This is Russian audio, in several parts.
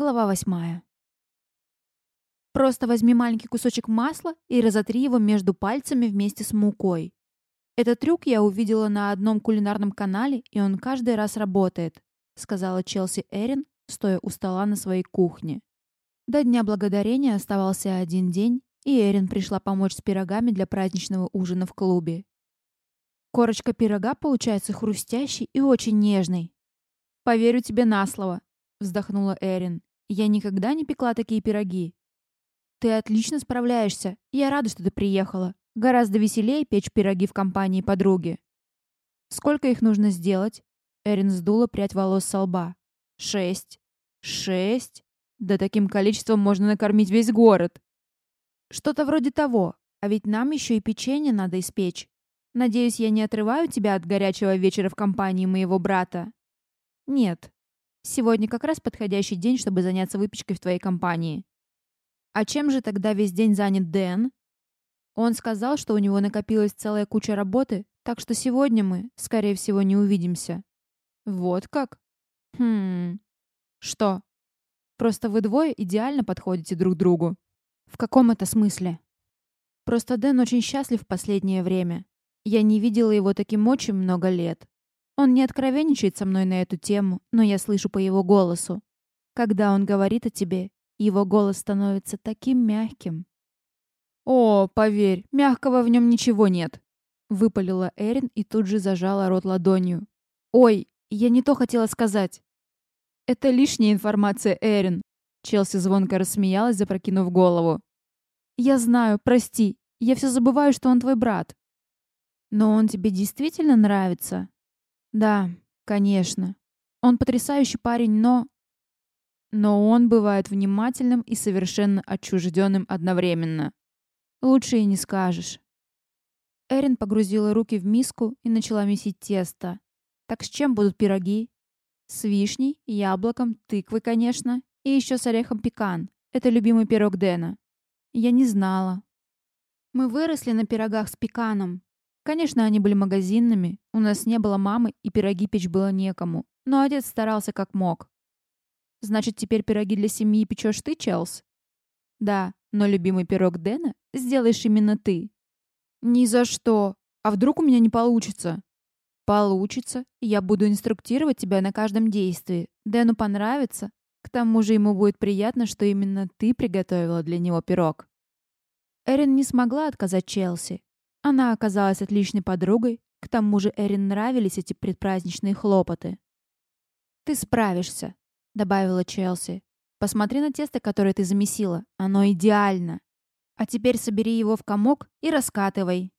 Глава восьмая. Просто возьми маленький кусочек масла и разотри его между пальцами вместе с мукой. Этот трюк я увидела на одном кулинарном канале, и он каждый раз работает, сказала Челси Эрин, стоя у стола на своей кухне. До Дня Благодарения оставался один день, и Эрин пришла помочь с пирогами для праздничного ужина в клубе. Корочка пирога получается хрустящей и очень нежной. «Поверю тебе на слово», — вздохнула Эрин. «Я никогда не пекла такие пироги». «Ты отлично справляешься. Я рада, что ты приехала. Гораздо веселее печь пироги в компании подруги». «Сколько их нужно сделать?» Эрин сдула прядь волос со лба. «Шесть». «Шесть? Да таким количеством можно накормить весь город». «Что-то вроде того. А ведь нам еще и печенье надо испечь. Надеюсь, я не отрываю тебя от горячего вечера в компании моего брата?» «Нет. Сегодня как раз подходящий день, чтобы заняться выпечкой в твоей компании». «А чем же тогда весь день занят Дэн?» Он сказал, что у него накопилась целая куча работы, так что сегодня мы, скорее всего, не увидимся. Вот как? Хм. Что? Просто вы двое идеально подходите друг другу. В каком это смысле? Просто Дэн очень счастлив в последнее время. Я не видела его таким очень много лет. Он не откровенничает со мной на эту тему, но я слышу по его голосу. Когда он говорит о тебе, его голос становится таким мягким. «О, поверь, мягкого в нем ничего нет», — выпалила Эрин и тут же зажала рот ладонью. «Ой, я не то хотела сказать». «Это лишняя информация, Эрин», — Челси звонко рассмеялась, запрокинув голову. «Я знаю, прости, я все забываю, что он твой брат». «Но он тебе действительно нравится?» «Да, конечно. Он потрясающий парень, но...» «Но он бывает внимательным и совершенно отчужденным одновременно. Лучше и не скажешь. Эрин погрузила руки в миску и начала месить тесто. Так с чем будут пироги? С вишней, яблоком, тыквой, конечно, и еще с орехом пекан. Это любимый пирог Дэна. Я не знала. Мы выросли на пирогах с пеканом. Конечно, они были магазинными, у нас не было мамы, и пироги печь было некому. Но отец старался как мог. Значит, теперь пироги для семьи печешь ты, Челс? Да, но любимый пирог Дэна сделаешь именно ты. Ни за что. А вдруг у меня не получится? Получится. Я буду инструктировать тебя на каждом действии. Дэну понравится. К тому же ему будет приятно, что именно ты приготовила для него пирог. Эрин не смогла отказать Челси. Она оказалась отличной подругой. К тому же Эрин нравились эти предпраздничные хлопоты. «Ты справишься», — добавила Челси. Посмотри на тесто, которое ты замесила. Оно идеально. А теперь собери его в комок и раскатывай.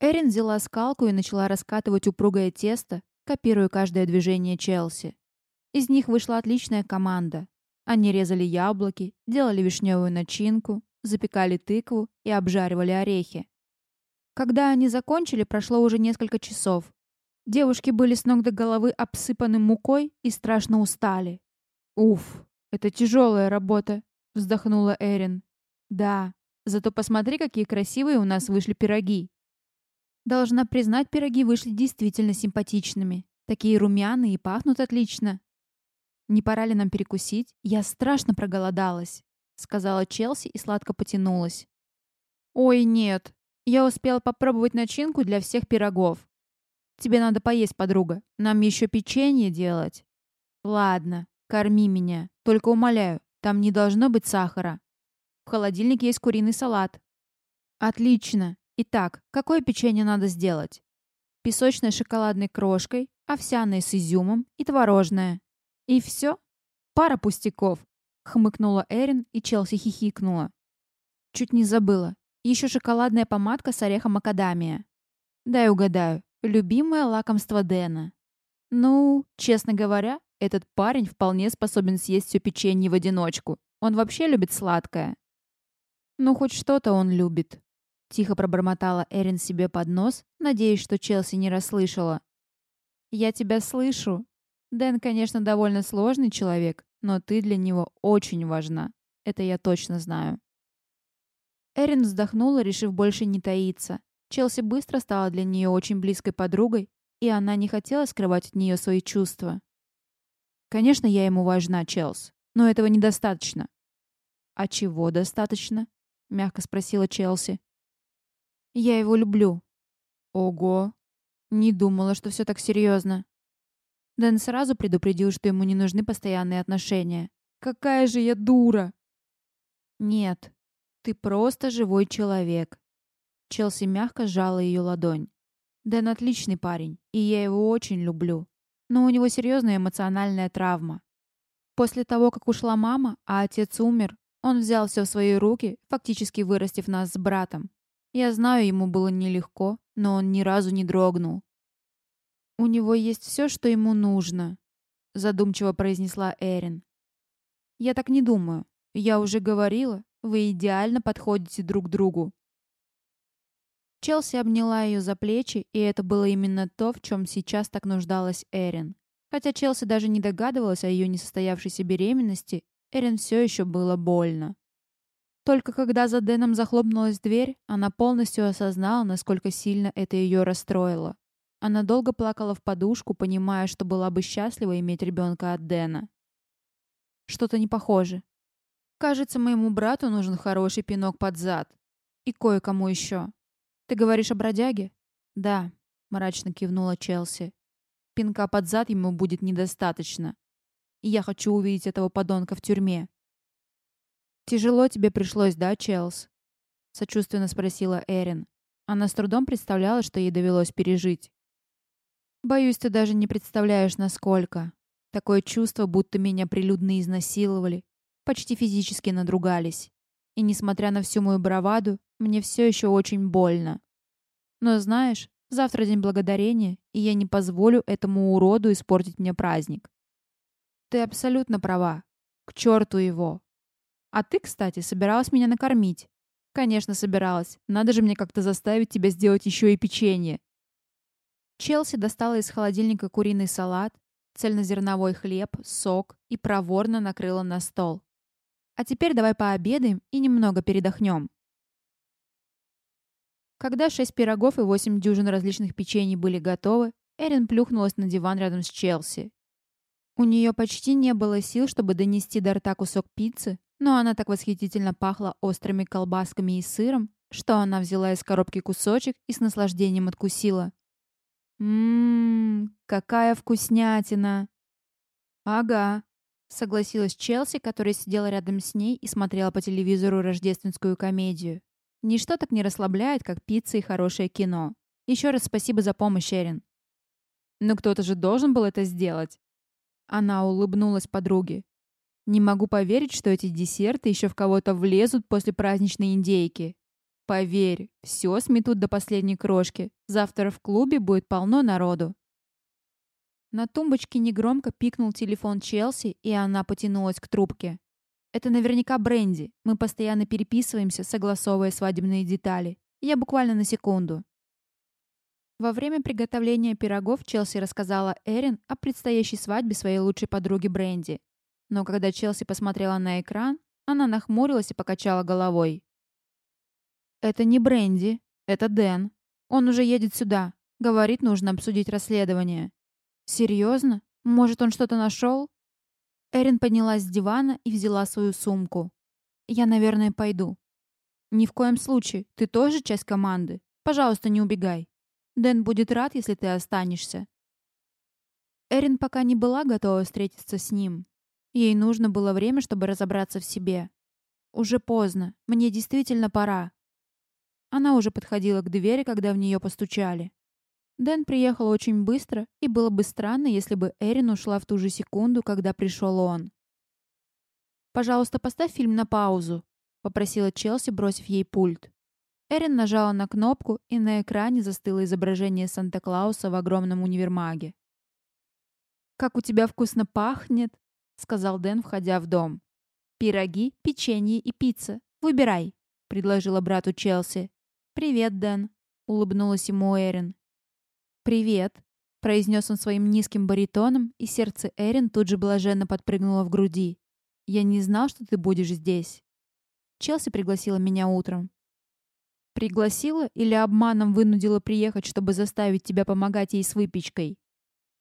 Эрин взяла скалку и начала раскатывать упругое тесто, копируя каждое движение Челси. Из них вышла отличная команда. Они резали яблоки, делали вишневую начинку, запекали тыкву и обжаривали орехи. Когда они закончили, прошло уже несколько часов. Девушки были с ног до головы обсыпаны мукой и страшно устали. «Уф, это тяжелая работа», — вздохнула Эрин. «Да, зато посмотри, какие красивые у нас вышли пироги». Должна признать, пироги вышли действительно симпатичными. Такие румяные и пахнут отлично. «Не пора ли нам перекусить? Я страшно проголодалась», — сказала Челси и сладко потянулась. «Ой, нет. Я успела попробовать начинку для всех пирогов. Тебе надо поесть, подруга. Нам еще печенье делать». «Ладно, Корми меня. Только умоляю, там не должно быть сахара. В холодильнике есть куриный салат. Отлично. Итак, какое печенье надо сделать? Песочное с шоколадной крошкой, овсяное с изюмом и творожное. И все? Пара пустяков. Хмыкнула Эрин, и Челси хихикнула. Чуть не забыла. Еще шоколадная помадка с орехом макадамия. Дай угадаю. Любимое лакомство Дэна. Ну, честно говоря, этот парень вполне способен съесть все печенье в одиночку. Он вообще любит сладкое. Ну, хоть что-то он любит. Тихо пробормотала Эрин себе под нос, надеясь, что Челси не расслышала. «Я тебя слышу. Дэн, конечно, довольно сложный человек, но ты для него очень важна. Это я точно знаю». Эрин вздохнула, решив больше не таиться. Челси быстро стала для нее очень близкой подругой, и она не хотела скрывать от нее свои чувства. Конечно, я ему важна, Челс. но этого недостаточно». «А чего достаточно?» — мягко спросила Челси. «Я его люблю». «Ого! Не думала, что все так серьезно». Дэн сразу предупредил, что ему не нужны постоянные отношения. «Какая же я дура!» «Нет, ты просто живой человек». Челси мягко сжала ее ладонь. «Дэн отличный парень, и я его очень люблю. Но у него серьезная эмоциональная травма. После того, как ушла мама, а отец умер, он взял все в свои руки, фактически вырастив нас с братом. Я знаю, ему было нелегко, но он ни разу не дрогнул. «У него есть все, что ему нужно», — задумчиво произнесла Эрин. «Я так не думаю. Я уже говорила, вы идеально подходите друг другу». Челси обняла ее за плечи, и это было именно то, в чем сейчас так нуждалась Эрин. Хотя Челси даже не догадывалась о ее несостоявшейся беременности, Эрин все еще было больно. Только когда за Дэном захлопнулась дверь, она полностью осознала, насколько сильно это ее расстроило. Она долго плакала в подушку, понимая, что была бы счастлива иметь ребенка от Дэна. Что-то не похоже. Кажется, моему брату нужен хороший пинок под зад. И кое-кому еще. Ты говоришь о бродяге? Да, мрачно кивнула Челси. Пинка под зад ему будет недостаточно. И я хочу увидеть этого подонка в тюрьме. «Тяжело тебе пришлось, да, Челс?» Сочувственно спросила Эрин. Она с трудом представляла, что ей довелось пережить. Боюсь, ты даже не представляешь, насколько. Такое чувство, будто меня прилюдно изнасиловали, почти физически надругались. И несмотря на всю мою браваду, мне все еще очень больно. Но знаешь, завтра день благодарения, и я не позволю этому уроду испортить мне праздник. Ты абсолютно права. К черту его. А ты, кстати, собиралась меня накормить. Конечно, собиралась. Надо же мне как-то заставить тебя сделать еще и печенье. Челси достала из холодильника куриный салат, цельнозерновой хлеб, сок и проворно накрыла на стол. А теперь давай пообедаем и немного передохнем. Когда шесть пирогов и восемь дюжин различных печений были готовы, Эрин плюхнулась на диван рядом с Челси. У нее почти не было сил, чтобы донести до рта кусок пиццы, но она так восхитительно пахла острыми колбасками и сыром, что она взяла из коробки кусочек и с наслаждением откусила. «Ммм, какая вкуснятина!» «Ага», — согласилась Челси, которая сидела рядом с ней и смотрела по телевизору рождественскую комедию. «Ничто так не расслабляет, как пицца и хорошее кино. Еще раз спасибо за помощь, Эрин». «Но кто-то же должен был это сделать». Она улыбнулась подруге. «Не могу поверить, что эти десерты еще в кого-то влезут после праздничной индейки. Поверь, все сметут до последней крошки. Завтра в клубе будет полно народу. На тумбочке негромко пикнул телефон Челси, и она потянулась к трубке. Это наверняка Бренди. Мы постоянно переписываемся, согласовывая свадебные детали. Я буквально на секунду. Во время приготовления пирогов Челси рассказала Эрин о предстоящей свадьбе своей лучшей подруги Бренди. Но когда Челси посмотрела на экран, она нахмурилась и покачала головой. «Это не Бренди, это Дэн. Он уже едет сюда. Говорит, нужно обсудить расследование». «Серьезно? Может, он что-то нашел?» Эрин поднялась с дивана и взяла свою сумку. «Я, наверное, пойду». «Ни в коем случае. Ты тоже часть команды. Пожалуйста, не убегай. Дэн будет рад, если ты останешься». Эрин пока не была готова встретиться с ним. Ей нужно было время, чтобы разобраться в себе. «Уже поздно. Мне действительно пора. Она уже подходила к двери, когда в нее постучали. Дэн приехал очень быстро, и было бы странно, если бы Эрин ушла в ту же секунду, когда пришел он. «Пожалуйста, поставь фильм на паузу», — попросила Челси, бросив ей пульт. Эрин нажала на кнопку, и на экране застыло изображение Санта-Клауса в огромном универмаге. «Как у тебя вкусно пахнет!» — сказал Дэн, входя в дом. «Пироги, печенье и пицца. Выбирай», — предложила брату Челси. «Привет, Дэн», — улыбнулась ему Эрин. «Привет», — произнес он своим низким баритоном, и сердце Эрин тут же блаженно подпрыгнуло в груди. «Я не знал, что ты будешь здесь». Челси пригласила меня утром. «Пригласила или обманом вынудила приехать, чтобы заставить тебя помогать ей с выпечкой?»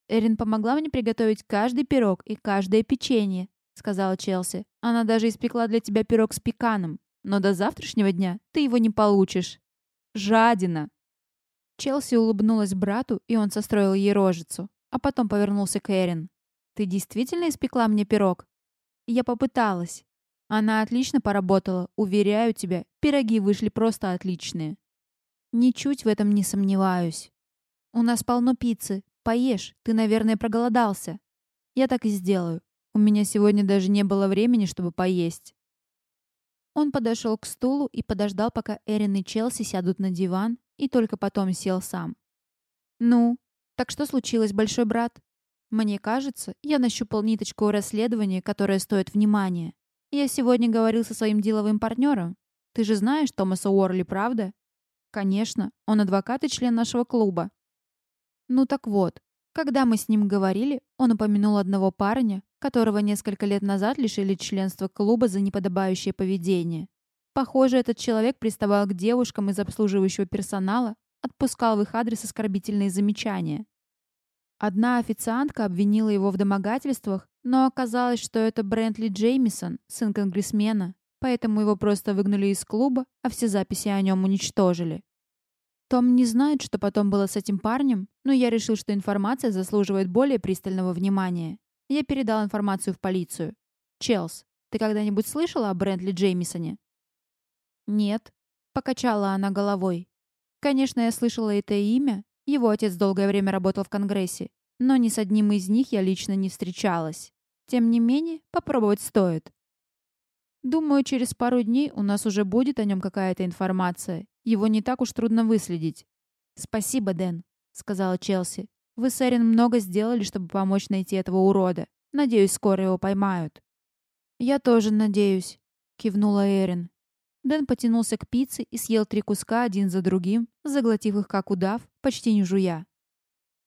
Эрин помогла мне приготовить каждый пирог и каждое печенье. сказала Челси. «Она даже испекла для тебя пирог с пеканом. Но до завтрашнего дня ты его не получишь. Жадина!» Челси улыбнулась брату, и он состроил ей рожицу, а потом повернулся к Эрин. «Ты действительно испекла мне пирог?» «Я попыталась. Она отлично поработала, уверяю тебя, пироги вышли просто отличные». «Ничуть в этом не сомневаюсь. У нас полно пиццы. Поешь, ты, наверное, проголодался». «Я так и сделаю. У меня сегодня даже не было времени, чтобы поесть». Он подошел к стулу и подождал, пока Эрин и Челси сядут на диван, и только потом сел сам. «Ну, так что случилось, большой брат?» «Мне кажется, я нащупал ниточку расследования, которая стоит внимания. Я сегодня говорил со своим деловым партнером. Ты же знаешь Томаса Уорли, правда?» «Конечно, он адвокат и член нашего клуба». «Ну так вот, когда мы с ним говорили, он упомянул одного парня, которого несколько лет назад лишили членства клуба за неподобающее поведение. Похоже, этот человек приставал к девушкам из обслуживающего персонала, отпускал в их адрес оскорбительные замечания. Одна официантка обвинила его в домогательствах, но оказалось, что это Брентли Джеймисон, сын конгрессмена, поэтому его просто выгнали из клуба, а все записи о нем уничтожили. Том не знает, что потом было с этим парнем, но я решил, что информация заслуживает более пристального внимания. Я передал информацию в полицию. «Челс, ты когда-нибудь слышала о Брентли Джеймисоне?» «Нет», — покачала она головой. «Конечно, я слышала это имя. Его отец долгое время работал в Конгрессе, но ни с одним из них я лично не встречалась. Тем не менее, попробовать стоит. Думаю, через пару дней у нас уже будет о нем какая-то информация. Его не так уж трудно выследить. «Спасибо, Дэн», — сказала Челси. «Вы с Эрин много сделали, чтобы помочь найти этого урода. Надеюсь, скоро его поймают». «Я тоже надеюсь», — кивнула Эрин. Дэн потянулся к пицце и съел три куска один за другим, заглотив их как удав, почти не жуя.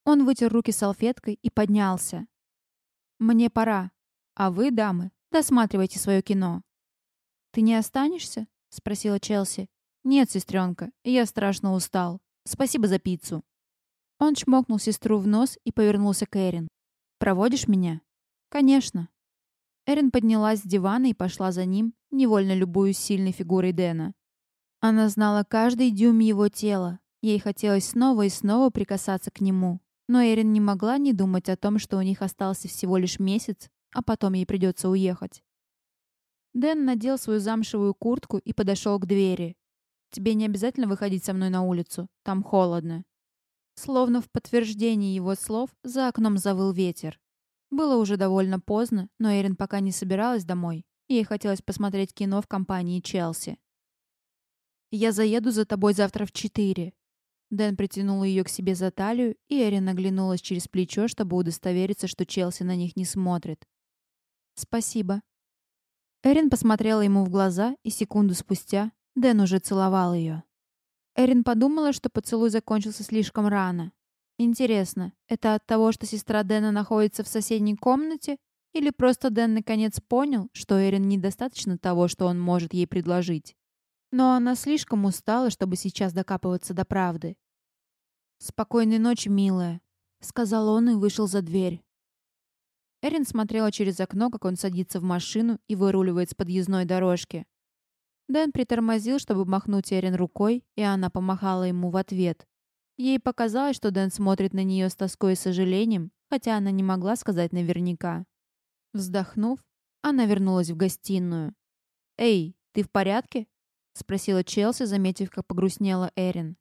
Он вытер руки салфеткой и поднялся. «Мне пора. А вы, дамы, досматривайте свое кино». «Ты не останешься?» — спросила Челси. «Нет, сестренка, я страшно устал. Спасибо за пиццу». Он чмокнул сестру в нос и повернулся к Эрин. «Проводишь меня?» «Конечно». Эрин поднялась с дивана и пошла за ним, невольно любуясь сильной фигурой Дэна. Она знала каждый дюйм его тела. Ей хотелось снова и снова прикасаться к нему. Но Эрин не могла не думать о том, что у них остался всего лишь месяц, а потом ей придется уехать. Дэн надел свою замшевую куртку и подошел к двери. «Тебе не обязательно выходить со мной на улицу. Там холодно». Словно в подтверждении его слов, за окном завыл ветер. Было уже довольно поздно, но Эрин пока не собиралась домой. Ей хотелось посмотреть кино в компании Челси. «Я заеду за тобой завтра в четыре». Дэн притянул ее к себе за талию, и Эрин оглянулась через плечо, чтобы удостовериться, что Челси на них не смотрит. «Спасибо». Эрин посмотрела ему в глаза, и секунду спустя Дэн уже целовал ее. Эрин подумала, что поцелуй закончился слишком рано, Интересно, это от того, что сестра Дэна находится в соседней комнате? Или просто Дэн наконец понял, что Эрин недостаточно того, что он может ей предложить? Но она слишком устала, чтобы сейчас докапываться до правды. «Спокойной ночи, милая», — сказал он и вышел за дверь. Эрин смотрела через окно, как он садится в машину и выруливает с подъездной дорожки. Дэн притормозил, чтобы махнуть Эрин рукой, и она помахала ему в ответ. Ей показалось, что Дэн смотрит на нее с тоской и сожалением, хотя она не могла сказать наверняка. Вздохнув, она вернулась в гостиную. «Эй, ты в порядке?» — спросила Челси, заметив, как погрустнела Эрин.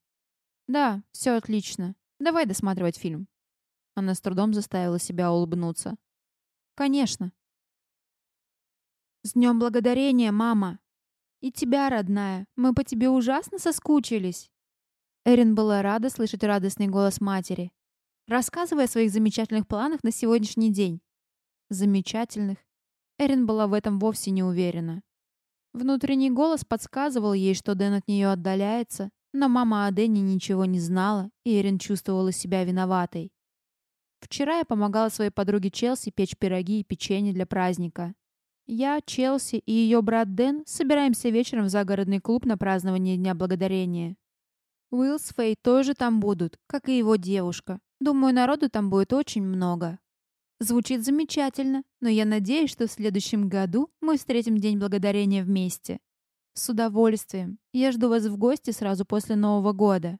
«Да, все отлично. Давай досматривать фильм». Она с трудом заставила себя улыбнуться. «Конечно». «С днем благодарения, мама!» «И тебя, родная. Мы по тебе ужасно соскучились». Эрин была рада слышать радостный голос матери. Рассказывая о своих замечательных планах на сегодняшний день. Замечательных. Эрин была в этом вовсе не уверена. Внутренний голос подсказывал ей, что Дэн от нее отдаляется, но мама о Дэне ничего не знала, и Эрин чувствовала себя виноватой. Вчера я помогала своей подруге Челси печь пироги и печенье для праздника. Я, Челси и ее брат Дэн собираемся вечером в загородный клуб на празднование Дня Благодарения. Уилл с Фэй тоже там будут, как и его девушка. Думаю, народу там будет очень много. Звучит замечательно, но я надеюсь, что в следующем году мы встретим День Благодарения вместе. С удовольствием. Я жду вас в гости сразу после Нового года.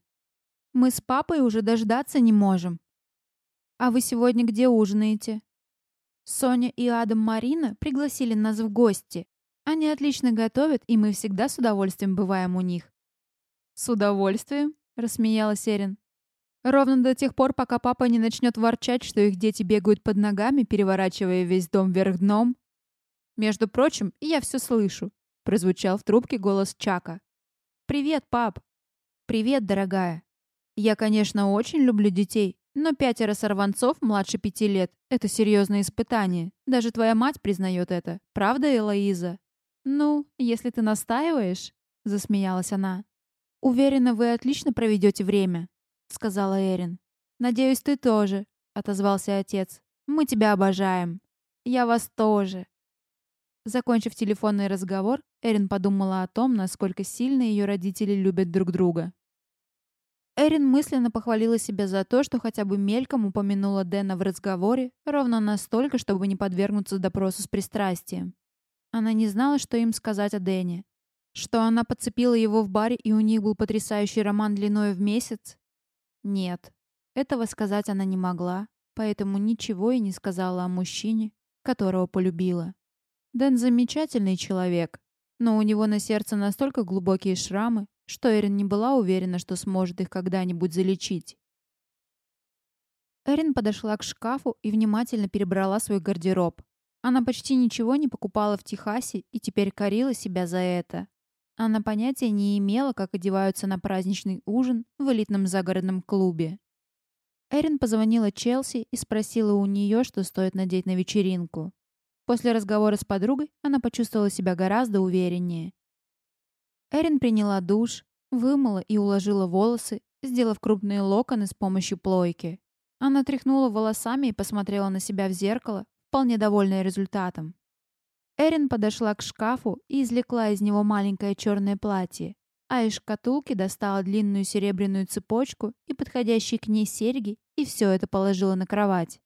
Мы с папой уже дождаться не можем. А вы сегодня где ужинаете? Соня и Адам Марина пригласили нас в гости. Они отлично готовят, и мы всегда с удовольствием бываем у них. С удовольствием, рассмеялась Эрин. Ровно до тех пор, пока папа не начнет ворчать, что их дети бегают под ногами, переворачивая весь дом вверх дном. Между прочим, я все слышу. Прозвучал в трубке голос Чака. «Привет, пап!» «Привет, дорогая!» «Я, конечно, очень люблю детей, но пятеро сорванцов младше пяти лет — это серьезное испытание. Даже твоя мать признает это. Правда, Элоиза?» «Ну, если ты настаиваешь», — засмеялась она. «Уверена, вы отлично проведете время», — сказала Эрин. «Надеюсь, ты тоже», — отозвался отец. «Мы тебя обожаем». «Я вас тоже». Закончив телефонный разговор, Эрин подумала о том, насколько сильно ее родители любят друг друга. Эрин мысленно похвалила себя за то, что хотя бы мельком упомянула Дэна в разговоре, ровно настолько, чтобы не подвергнуться допросу с пристрастием. Она не знала, что им сказать о Дэне. Что она подцепила его в баре, и у них был потрясающий роман длиной в месяц? Нет, этого сказать она не могла, поэтому ничего и не сказала о мужчине, которого полюбила. Дэн замечательный человек, но у него на сердце настолько глубокие шрамы, что Эрин не была уверена, что сможет их когда-нибудь залечить. Эрин подошла к шкафу и внимательно перебрала свой гардероб. Она почти ничего не покупала в Техасе и теперь корила себя за это. Она понятия не имела, как одеваются на праздничный ужин в элитном загородном клубе. Эрин позвонила Челси и спросила у нее, что стоит надеть на вечеринку. После разговора с подругой она почувствовала себя гораздо увереннее. Эрин приняла душ, вымыла и уложила волосы, сделав крупные локоны с помощью плойки. Она тряхнула волосами и посмотрела на себя в зеркало, вполне довольная результатом. Эрин подошла к шкафу и извлекла из него маленькое черное платье, а из шкатулки достала длинную серебряную цепочку и подходящие к ней серьги, и все это положила на кровать.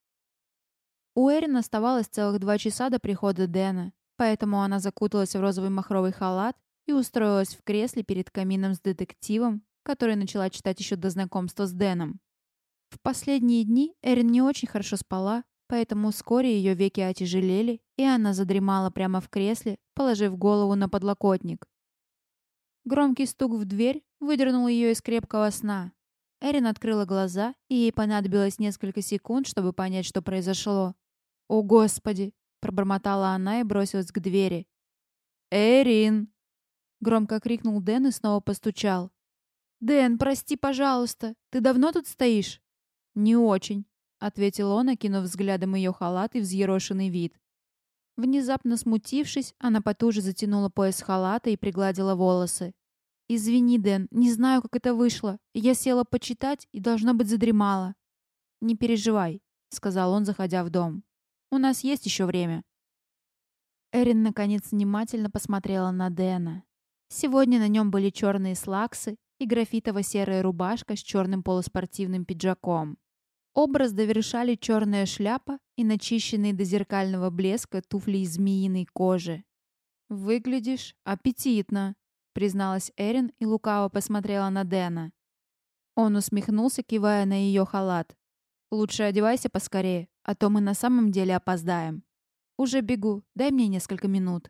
У Эрин оставалось целых два часа до прихода Дэна, поэтому она закуталась в розовый махровый халат и устроилась в кресле перед камином с детективом, который начала читать еще до знакомства с Дэном. В последние дни Эрин не очень хорошо спала, поэтому вскоре ее веки отяжелели, и она задремала прямо в кресле, положив голову на подлокотник. Громкий стук в дверь выдернул ее из крепкого сна. Эрин открыла глаза, и ей понадобилось несколько секунд, чтобы понять, что произошло. «О, Господи!» — пробормотала она и бросилась к двери. «Эрин!» — громко крикнул Дэн и снова постучал. «Дэн, прости, пожалуйста, ты давно тут стоишь?» «Не очень», ответил он, окинув взглядом ее халат и взъерошенный вид. Внезапно смутившись, она потуже затянула пояс халата и пригладила волосы. «Извини, Дэн, не знаю, как это вышло. Я села почитать и, должно быть, задремала». «Не переживай», — сказал он, заходя в дом. «У нас есть еще время». Эрин, наконец, внимательно посмотрела на Дэна. Сегодня на нем были черные слаксы и графитово-серая рубашка с черным полуспортивным пиджаком. Образ довершали черная шляпа и начищенные до зеркального блеска туфли из змеиной кожи. «Выглядишь аппетитно», — призналась Эрин и лукаво посмотрела на Дэна. Он усмехнулся, кивая на ее халат. «Лучше одевайся поскорее, а то мы на самом деле опоздаем». «Уже бегу, дай мне несколько минут».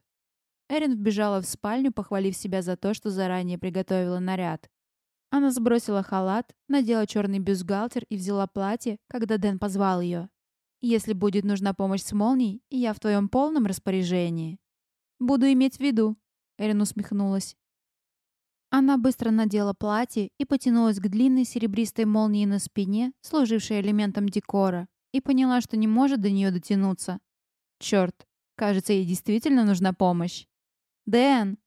Эрин вбежала в спальню, похвалив себя за то, что заранее приготовила наряд. Она сбросила халат, надела черный бюстгальтер и взяла платье, когда Дэн позвал ее. «Если будет нужна помощь с молнией, я в твоем полном распоряжении». «Буду иметь в виду», — Эрин усмехнулась. Она быстро надела платье и потянулась к длинной серебристой молнии на спине, служившей элементом декора, и поняла, что не может до нее дотянуться. Черт, кажется, ей действительно нужна помощь. «Дэн!»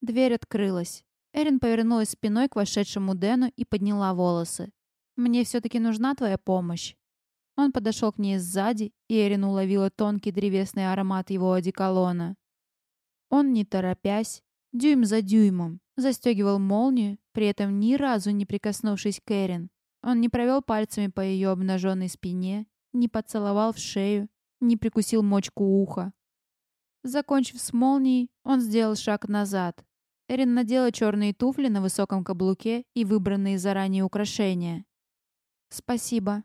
Дверь открылась. Эрин повернулась спиной к вошедшему Дэну и подняла волосы. «Мне все-таки нужна твоя помощь». Он подошел к ней сзади, и Эрин уловила тонкий древесный аромат его одеколона. Он, не торопясь, дюйм за дюймом, застегивал молнию, при этом ни разу не прикоснувшись к Эрин. Он не провел пальцами по ее обнаженной спине, не поцеловал в шею, не прикусил мочку уха. Закончив с молнией, он сделал шаг назад. Эрин надела черные туфли на высоком каблуке и выбранные заранее украшения. «Спасибо».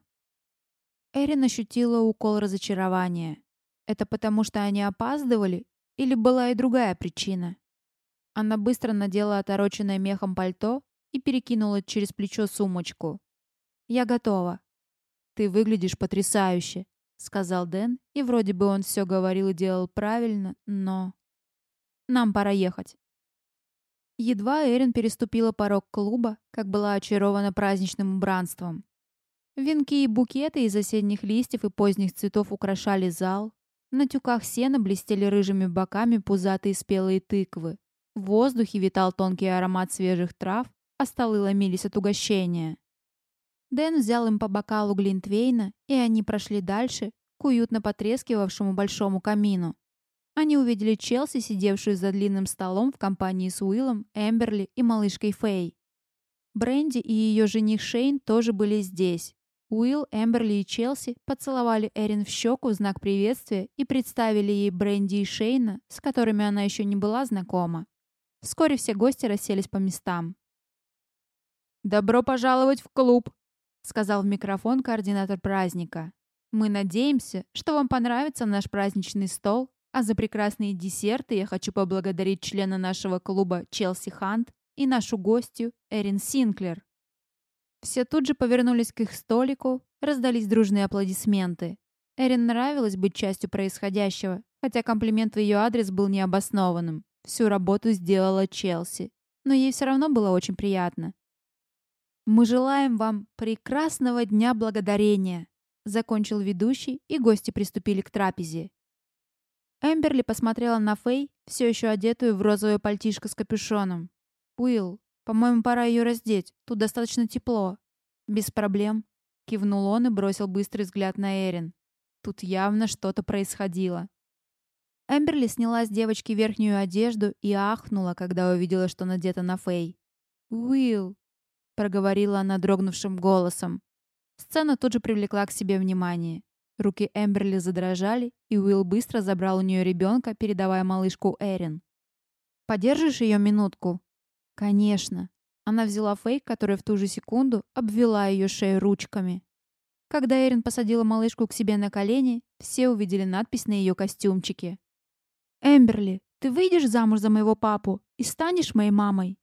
Эрин ощутила укол разочарования. Это потому, что они опаздывали? Или была и другая причина? Она быстро надела отороченное мехом пальто и перекинула через плечо сумочку. «Я готова». «Ты выглядишь потрясающе», — сказал Дэн, и вроде бы он все говорил и делал правильно, но... «Нам пора ехать». Едва Эрин переступила порог клуба, как была очарована праздничным убранством. Венки и букеты из осенних листьев и поздних цветов украшали зал. На тюках сена блестели рыжими боками пузатые спелые тыквы. В воздухе витал тонкий аромат свежих трав, а столы ломились от угощения. Дэн взял им по бокалу Глинтвейна, и они прошли дальше, к уютно потрескивавшему большому камину. Они увидели Челси, сидевшую за длинным столом в компании с Уиллом, Эмберли и малышкой Фэй. Бренди и ее жених Шейн тоже были здесь. Уилл, Эмберли и Челси поцеловали Эрин в щеку в знак приветствия и представили ей Бренди и Шейна, с которыми она еще не была знакома. Вскоре все гости расселись по местам. «Добро пожаловать в клуб!» — сказал в микрофон координатор праздника. «Мы надеемся, что вам понравится наш праздничный стол, а за прекрасные десерты я хочу поблагодарить члена нашего клуба Челси Хант и нашу гостью Эрин Синклер». Все тут же повернулись к их столику, раздались дружные аплодисменты. Эрин нравилось быть частью происходящего, хотя комплимент в ее адрес был необоснованным. Всю работу сделала Челси. Но ей все равно было очень приятно. «Мы желаем вам прекрасного Дня Благодарения», — закончил ведущий, и гости приступили к трапезе. Эмберли посмотрела на Фэй, все еще одетую в розовое пальтишко с капюшоном. «Уилл, по-моему, пора ее раздеть. Тут достаточно тепло». «Без проблем», — кивнул он и бросил быстрый взгляд на Эрин. Тут явно что-то происходило. Эмберли сняла с девочки верхнюю одежду и ахнула, когда увидела, что надета на Фэй. «Уилл, проговорила она дрогнувшим голосом. Сцена тут же привлекла к себе внимание. Руки Эмберли задрожали, и Уилл быстро забрал у нее ребенка, передавая малышку Эрин. «Подержишь ее минутку?» «Конечно». Она взяла фейк, который в ту же секунду обвела ее шею ручками. Когда Эрин посадила малышку к себе на колени, все увидели надпись на ее костюмчике. «Эмберли, ты выйдешь замуж за моего папу и станешь моей мамой?»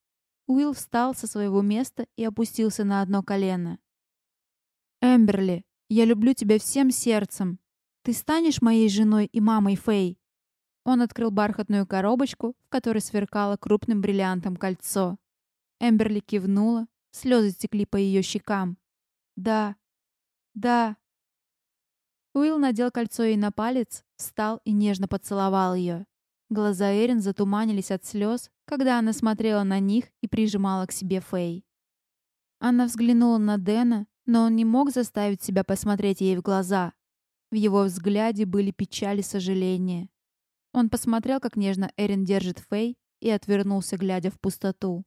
Уилл встал со своего места и опустился на одно колено. «Эмберли, я люблю тебя всем сердцем. Ты станешь моей женой и мамой Фэй?» Он открыл бархатную коробочку, в которой сверкало крупным бриллиантом кольцо. Эмберли кивнула, слезы стекли по ее щекам. «Да, да». Уилл надел кольцо ей на палец, встал и нежно поцеловал ее. Глаза Эрин затуманились от слез, когда она смотрела на них и прижимала к себе Фэй. Она взглянула на Дэна, но он не мог заставить себя посмотреть ей в глаза. В его взгляде были печаль и сожаление. Он посмотрел, как нежно Эрин держит Фэй, и отвернулся, глядя в пустоту.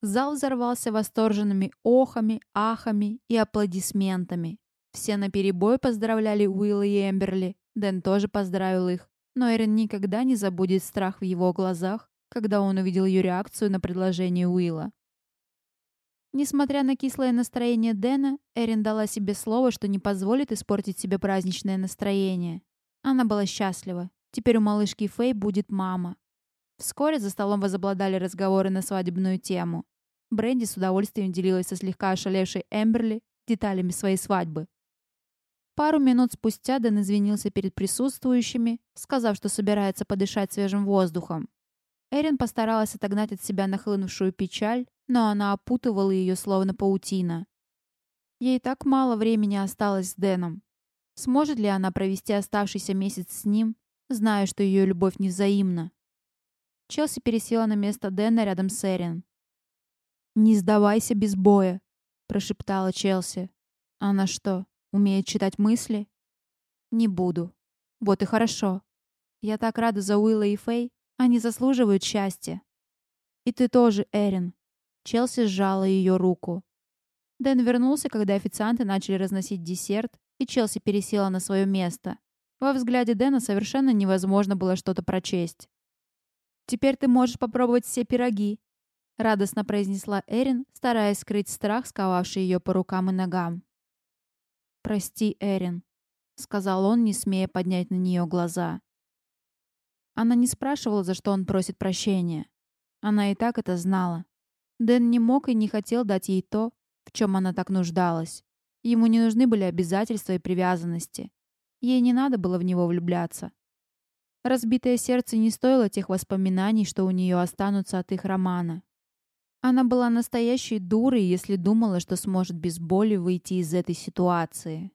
Зал взорвался восторженными охами, ахами и аплодисментами. Все наперебой поздравляли Уилла и Эмберли. Дэн тоже поздравил их. Но Эрин никогда не забудет страх в его глазах, когда он увидел ее реакцию на предложение Уилла. Несмотря на кислое настроение Дэна, Эрин дала себе слово, что не позволит испортить себе праздничное настроение. Она была счастлива. Теперь у малышки Фэй будет мама. Вскоре за столом возобладали разговоры на свадебную тему. Бренди с удовольствием делилась со слегка ошалевшей Эмберли деталями своей свадьбы. Пару минут спустя Дэн извинился перед присутствующими, сказав, что собирается подышать свежим воздухом. Эрин постаралась отогнать от себя нахлынувшую печаль, но она опутывала ее словно паутина. Ей так мало времени осталось с Дэном. Сможет ли она провести оставшийся месяц с ним, зная, что ее любовь невзаимна? Челси пересела на место Дэна рядом с Эрин. «Не сдавайся без боя», — прошептала Челси. «Она что, Умеет читать мысли? Не буду. Вот и хорошо. Я так рада за Уилла и Фэй. Они заслуживают счастья. И ты тоже, Эрин. Челси сжала ее руку. Дэн вернулся, когда официанты начали разносить десерт, и Челси пересела на свое место. Во взгляде Дэна совершенно невозможно было что-то прочесть. «Теперь ты можешь попробовать все пироги», — радостно произнесла Эрин, стараясь скрыть страх, сковавший ее по рукам и ногам. «Прости, Эрин», — сказал он, не смея поднять на нее глаза. Она не спрашивала, за что он просит прощения. Она и так это знала. Дэн не мог и не хотел дать ей то, в чем она так нуждалась. Ему не нужны были обязательства и привязанности. Ей не надо было в него влюбляться. Разбитое сердце не стоило тех воспоминаний, что у нее останутся от их романа. Она была настоящей дурой, если думала, что сможет без боли выйти из этой ситуации.